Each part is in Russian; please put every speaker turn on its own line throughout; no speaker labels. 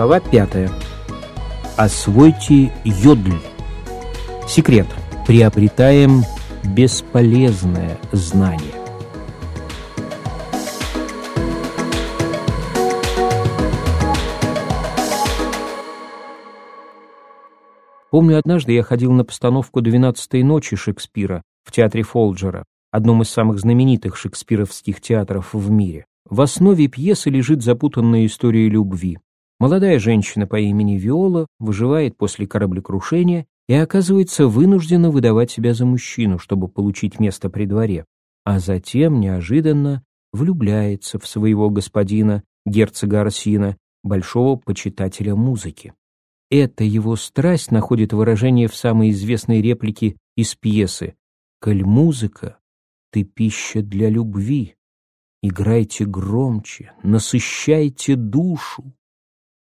Глава 5. Освойте йодль. Секрет. Приобретаем бесполезное знание. Помню, однажды я ходил на постановку «Двенадцатой ночи» Шекспира в театре Фолджера, одном из самых знаменитых шекспировских театров в мире. В основе пьесы лежит запутанная история любви. Молодая женщина по имени Виола выживает после кораблекрушения и оказывается вынуждена выдавать себя за мужчину, чтобы получить место при дворе, а затем неожиданно влюбляется в своего господина, герцога Арсина, большого почитателя музыки. Эта его страсть находит выражение в самой известной реплике из пьесы «Коль музыка, ты пища для любви, играйте громче, насыщайте душу».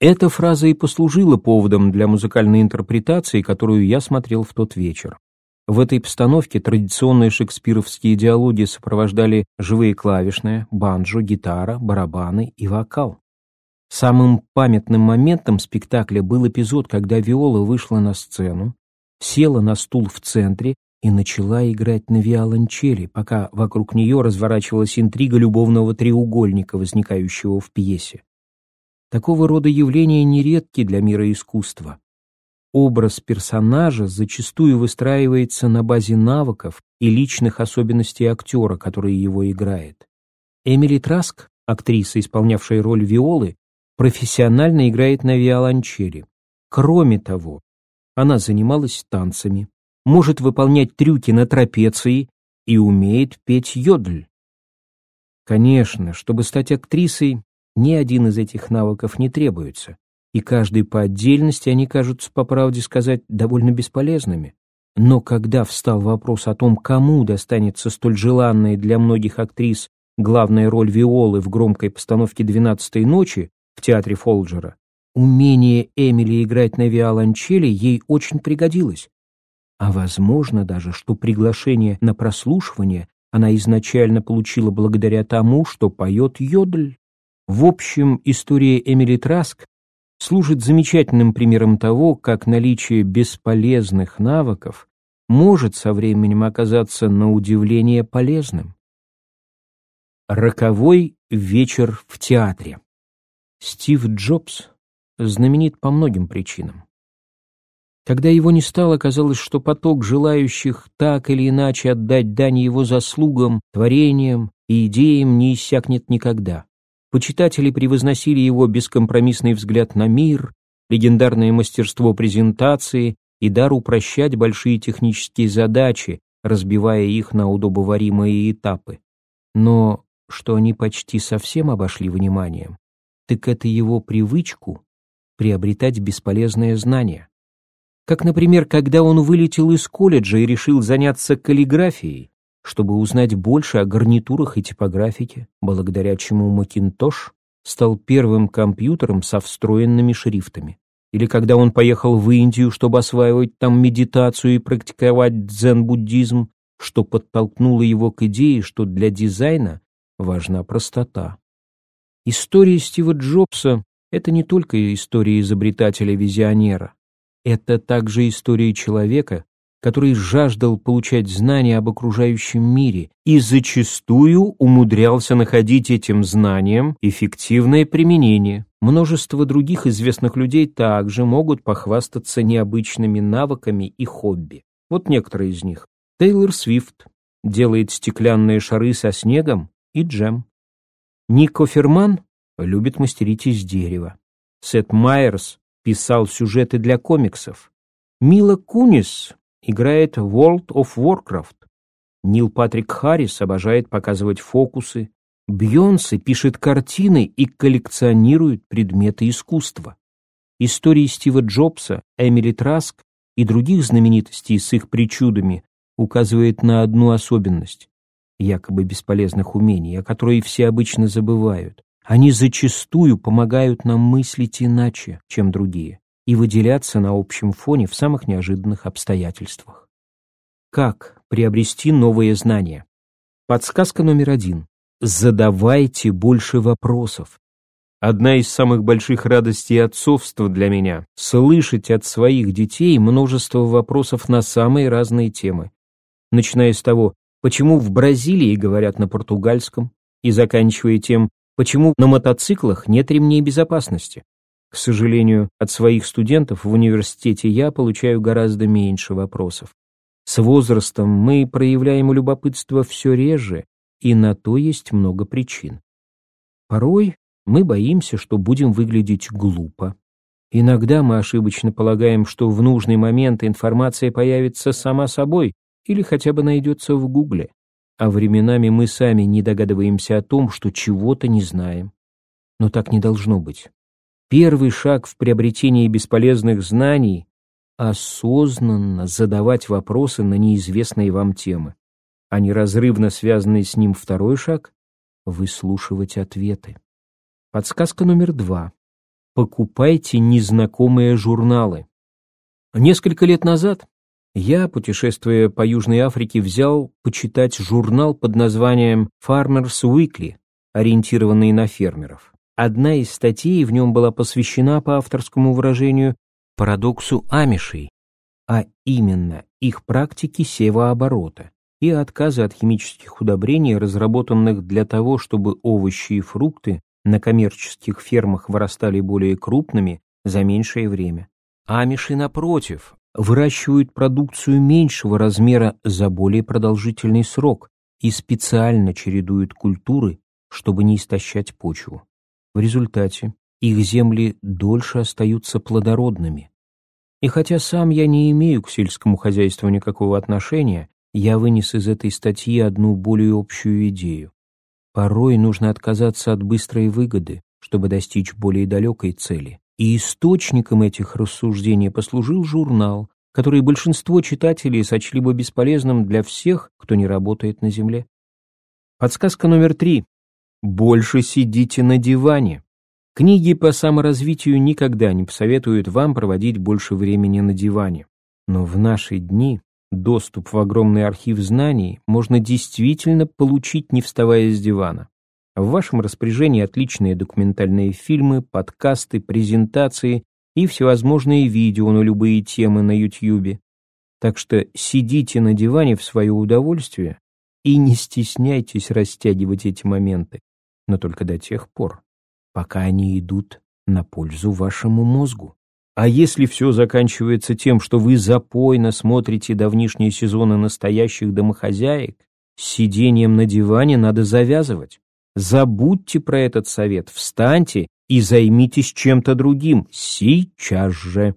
Эта фраза и послужила поводом для музыкальной интерпретации, которую я смотрел в тот вечер. В этой постановке традиционные шекспировские диалоги сопровождали живые клавишные, банджо, гитара, барабаны и вокал. Самым памятным моментом спектакля был эпизод, когда Виола вышла на сцену, села на стул в центре и начала играть на виолончели, пока вокруг нее разворачивалась интрига любовного треугольника, возникающего в пьесе. Такого рода явления нередки для мира искусства. Образ персонажа зачастую выстраивается на базе навыков и личных особенностей актера, который его играет. Эмили Траск, актриса, исполнявшая роль Виолы, профессионально играет на виолончели. Кроме того, она занималась танцами, может выполнять трюки на трапеции и умеет петь йодль. Конечно, чтобы стать актрисой, ни один из этих навыков не требуется, и каждый по отдельности они кажутся, по правде сказать, довольно бесполезными. Но когда встал вопрос о том, кому достанется столь желанная для многих актрис главная роль Виолы в громкой постановке «Двенадцатой ночи», в театре Фолджера, умение Эмили играть на виолончели ей очень пригодилось. А возможно даже, что приглашение на прослушивание она изначально получила благодаря тому, что поет йодль. В общем, история Эмили Траск служит замечательным примером того, как наличие бесполезных навыков может со временем оказаться на удивление полезным. Роковой вечер в театре Стив Джобс знаменит по многим причинам. Когда его не стало, казалось, что поток желающих так или иначе отдать дань его заслугам, творениям и идеям не иссякнет никогда. Почитатели превозносили его бескомпромиссный взгляд на мир, легендарное мастерство презентации и дар упрощать большие технические задачи, разбивая их на удобоваримые этапы. Но что они почти совсем обошли вниманием, так это его привычку приобретать бесполезные знания. Как, например, когда он вылетел из колледжа и решил заняться каллиграфией, чтобы узнать больше о гарнитурах и типографике, благодаря чему Макинтош стал первым компьютером со встроенными шрифтами. Или когда он поехал в Индию, чтобы осваивать там медитацию и практиковать дзен-буддизм, что подтолкнуло его к идее, что для дизайна важна простота. История Стива Джобса — это не только история изобретателя-визионера. Это также история человека, который жаждал получать знания об окружающем мире и зачастую умудрялся находить этим знаниям эффективное применение. Множество других известных людей также могут похвастаться необычными навыками и хобби. Вот некоторые из них. Тейлор Свифт делает стеклянные шары со снегом и джем. Нико Ферман любит мастерить из дерева. Сет Майерс писал сюжеты для комиксов. Мила Кунис играет в World of Warcraft. Нил Патрик Харрис обожает показывать фокусы. Бьонсе пишет картины и коллекционирует предметы искусства. Истории Стива Джобса, Эмили Траск и других знаменитостей с их причудами указывает на одну особенность якобы бесполезных умений, о которой все обычно забывают. Они зачастую помогают нам мыслить иначе, чем другие, и выделяться на общем фоне в самых неожиданных обстоятельствах. Как приобрести новые знания? Подсказка номер один. Задавайте больше вопросов. Одна из самых больших радостей отцовства для меня — слышать от своих детей множество вопросов на самые разные темы. Начиная с того, почему в Бразилии говорят на португальском, и заканчивая тем, почему на мотоциклах нет ремней безопасности. К сожалению, от своих студентов в университете я получаю гораздо меньше вопросов. С возрастом мы проявляем любопытство все реже, и на то есть много причин. Порой мы боимся, что будем выглядеть глупо. Иногда мы ошибочно полагаем, что в нужный момент информация появится сама собой или хотя бы найдется в Гугле, а временами мы сами не догадываемся о том, что чего-то не знаем. Но так не должно быть. Первый шаг в приобретении бесполезных знаний — осознанно задавать вопросы на неизвестные вам темы, а неразрывно связанный с ним второй шаг — выслушивать ответы. Подсказка номер два. Покупайте незнакомые журналы. Несколько лет назад я, путешествуя по Южной Африке, взял почитать журнал под названием Farmers Weekly, ориентированный на фермеров. Одна из статей в нем была посвящена, по авторскому выражению, парадоксу амишей, а именно их практике севооборота и отказа от химических удобрений, разработанных для того, чтобы овощи и фрукты на коммерческих фермах вырастали более крупными за меньшее время. Амиши, напротив, выращивают продукцию меньшего размера за более продолжительный срок и специально чередуют культуры, чтобы не истощать почву. В результате их земли дольше остаются плодородными. И хотя сам я не имею к сельскому хозяйству никакого отношения, я вынес из этой статьи одну более общую идею. Порой нужно отказаться от быстрой выгоды, чтобы достичь более далекой цели. И источником этих рассуждений послужил журнал, который большинство читателей сочли бы бесполезным для всех, кто не работает на земле. Подсказка номер три. Больше сидите на диване. Книги по саморазвитию никогда не посоветуют вам проводить больше времени на диване. Но в наши дни доступ в огромный архив знаний можно действительно получить, не вставая с дивана. В вашем распоряжении отличные документальные фильмы, подкасты, презентации и всевозможные видео на любые темы на YouTube. Так что сидите на диване в свое удовольствие и не стесняйтесь растягивать эти моменты, но только до тех пор, пока они идут на пользу вашему мозгу. А если все заканчивается тем, что вы запойно смотрите давнишние сезоны настоящих домохозяек, с сидением на диване надо завязывать. Забудьте про этот совет, встаньте и займитесь чем-то другим сейчас же.